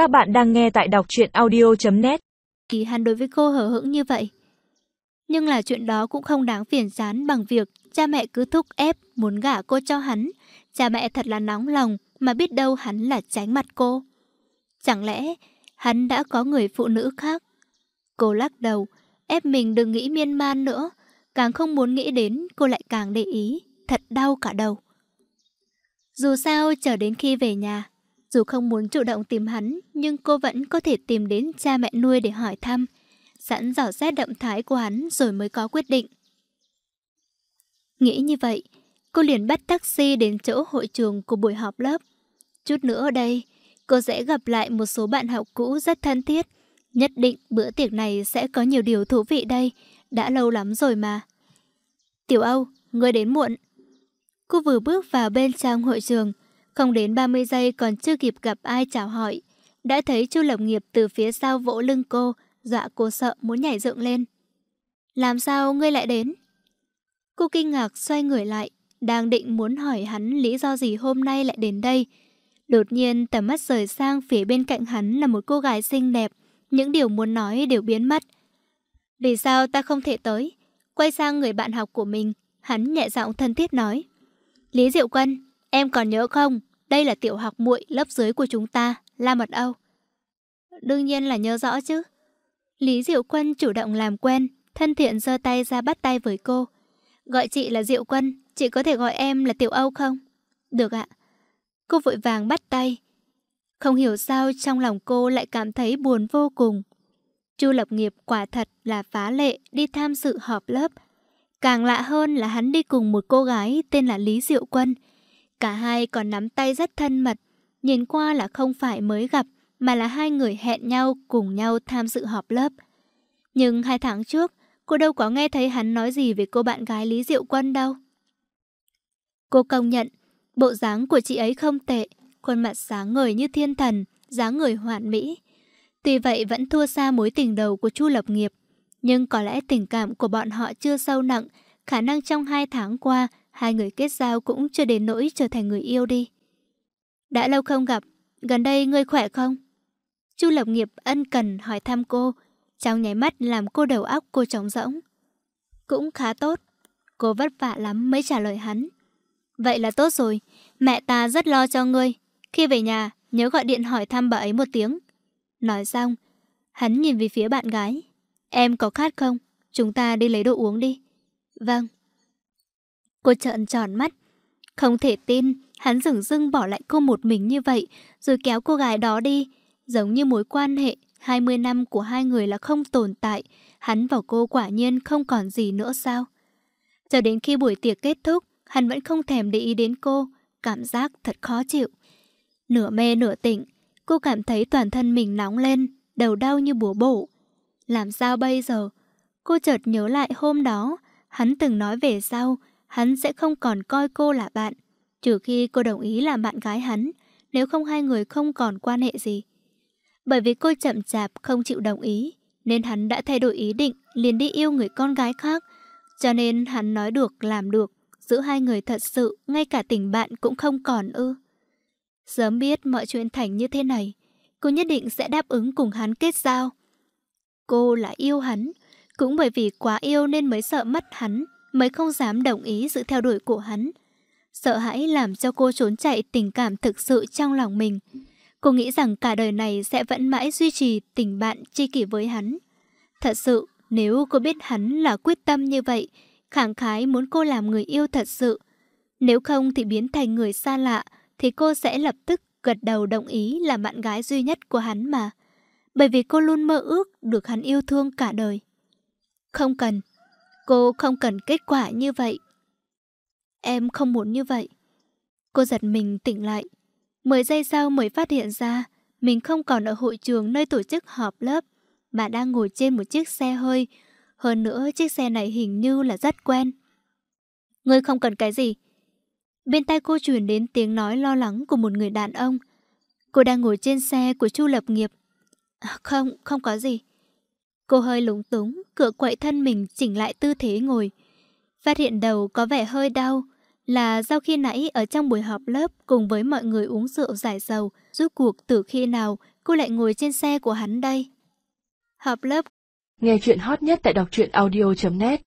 Các bạn đang nghe tại đọc truyện audio.net kỳ hắn đối với cô hở hững như vậy. Nhưng là chuyện đó cũng không đáng phiền chán bằng việc cha mẹ cứ thúc ép muốn gả cô cho hắn. Cha mẹ thật là nóng lòng mà biết đâu hắn là tránh mặt cô. Chẳng lẽ hắn đã có người phụ nữ khác? Cô lắc đầu, ép mình đừng nghĩ miên man nữa. Càng không muốn nghĩ đến cô lại càng để ý, thật đau cả đầu. Dù sao chờ đến khi về nhà, dù không muốn chủ động tìm hắn, nhưng cô vẫn có thể tìm đến cha mẹ nuôi để hỏi thăm, sẵn dò xét động thái của hắn rồi mới có quyết định. Nghĩ như vậy, cô liền bắt taxi đến chỗ hội trường của buổi họp lớp. Chút nữa ở đây, cô sẽ gặp lại một số bạn học cũ rất thân thiết. Nhất định bữa tiệc này sẽ có nhiều điều thú vị đây, đã lâu lắm rồi mà. Tiểu Âu, ngươi đến muộn. Cô vừa bước vào bên trong hội trường, không đến 30 giây còn chưa kịp gặp ai chào hỏi. Đã thấy Chu Lập Nghiệp từ phía sau vỗ lưng cô, dọa cô sợ muốn nhảy dựng lên. Làm sao ngươi lại đến? Cô kinh ngạc xoay người lại, đang định muốn hỏi hắn lý do gì hôm nay lại đến đây. Đột nhiên tầm mắt rời sang phía bên cạnh hắn là một cô gái xinh đẹp, những điều muốn nói đều biến mất. Vì sao ta không thể tới? Quay sang người bạn học của mình, hắn nhẹ giọng thân thiết nói. Lý Diệu Quân, em còn nhớ không? Đây là tiểu học muội lớp dưới của chúng ta, La Mật Âu. Đương nhiên là nhớ rõ chứ. Lý Diệu Quân chủ động làm quen, thân thiện giơ tay ra bắt tay với cô. Gọi chị là Diệu Quân, chị có thể gọi em là Tiểu Âu không? Được ạ. Cô vội vàng bắt tay. Không hiểu sao trong lòng cô lại cảm thấy buồn vô cùng. Chu Lập Nghiệp quả thật là phá lệ đi tham dự họp lớp. Càng lạ hơn là hắn đi cùng một cô gái tên là Lý Diệu Quân. Cả hai còn nắm tay rất thân mật, nhìn qua là không phải mới gặp, mà là hai người hẹn nhau cùng nhau tham dự họp lớp. Nhưng hai tháng trước, cô đâu có nghe thấy hắn nói gì về cô bạn gái Lý Diệu Quân đâu. Cô công nhận, bộ dáng của chị ấy không tệ, khuôn mặt sáng ngời như thiên thần, dáng người hoàn mỹ. Tuy vậy vẫn thua xa mối tình đầu của Chu Lập Nghiệp, nhưng có lẽ tình cảm của bọn họ chưa sâu nặng, khả năng trong hai tháng qua, hai người kết giao cũng chưa đến nỗi trở thành người yêu đi. Đã lâu không gặp, gần đây ngươi khỏe không? Chu Lập Nghiệp ân cần hỏi thăm cô, trong nháy mắt làm cô đầu óc cô trống rỗng. Cũng khá tốt, cô vất vả lắm mới trả lời hắn. Vậy là tốt rồi, mẹ ta rất lo cho ngươi. Khi về nhà, nhớ gọi điện hỏi thăm bà ấy một tiếng. Nói xong, hắn nhìn về phía bạn gái. Em có khát không? Chúng ta đi lấy đồ uống đi. Vâng. Cô trợn tròn mắt. Không thể tin, hắn dừng dưng bỏ lại cô một mình như vậy, rồi kéo cô gái đó đi. Giống như mối quan hệ 20 năm của hai người là không tồn tại, hắn và cô quả nhiên không còn gì nữa sao? Cho đến khi buổi tiệc kết thúc, hắn vẫn không thèm để ý đến cô, cảm giác thật khó chịu. Nửa mê nửa tỉnh, cô cảm thấy toàn thân mình nóng lên, đầu đau như búa bổ. Làm sao bây giờ? Cô chợt nhớ lại hôm đó, hắn từng nói về sau, hắn sẽ không còn coi cô là bạn, trừ khi cô đồng ý làm bạn gái hắn, nếu không hai người không còn quan hệ gì. Bởi vì cô chậm chạp không chịu đồng ý, nên hắn đã thay đổi ý định liền đi yêu người con gái khác, cho nên hắn nói được làm được, giữa hai người thật sự ngay cả tình bạn cũng không còn ư. Sớm biết mọi chuyện thành như thế này, cô nhất định sẽ đáp ứng cùng hắn kết giao. Cô là yêu hắn, cũng bởi vì quá yêu nên mới sợ mất hắn, mới không dám đồng ý sự theo đuổi của hắn. Sợ hãi làm cho cô trốn chạy tình cảm thực sự trong lòng mình. Cô nghĩ rằng cả đời này sẽ vẫn mãi duy trì tình bạn tri kỷ với hắn. Thật sự, nếu cô biết hắn là quyết tâm như vậy, khẳng khái muốn cô làm người yêu thật sự. Nếu không thì biến thành người xa lạ, thì cô sẽ lập tức gật đầu đồng ý là bạn gái duy nhất của hắn mà. Bởi vì cô luôn mơ ước được hắn yêu thương cả đời. Không cần. Cô không cần kết quả như vậy. Em không muốn như vậy. Cô giật mình tỉnh lại. Mười giây sau mới phát hiện ra mình không còn ở hội trường nơi tổ chức họp lớp mà đang ngồi trên một chiếc xe hơi. Hơn nữa chiếc xe này hình như là rất quen. Ngươi không cần cái gì. Bên tai cô truyền đến tiếng nói lo lắng của một người đàn ông. Cô đang ngồi trên xe của Chu Lập Nghiệp. À, không, không có gì. Cô hơi lúng túng, cựa quậy thân mình chỉnh lại tư thế ngồi. Phát hiện đầu có vẻ hơi đau, là sau khi nãy ở trong buổi họp lớp cùng với mọi người uống rượu giải sầu, rút cuộc từ khi nào cô lại ngồi trên xe của hắn đây? Họp lớp Nghe chuyện hot nhất tại đọc truyện audio.net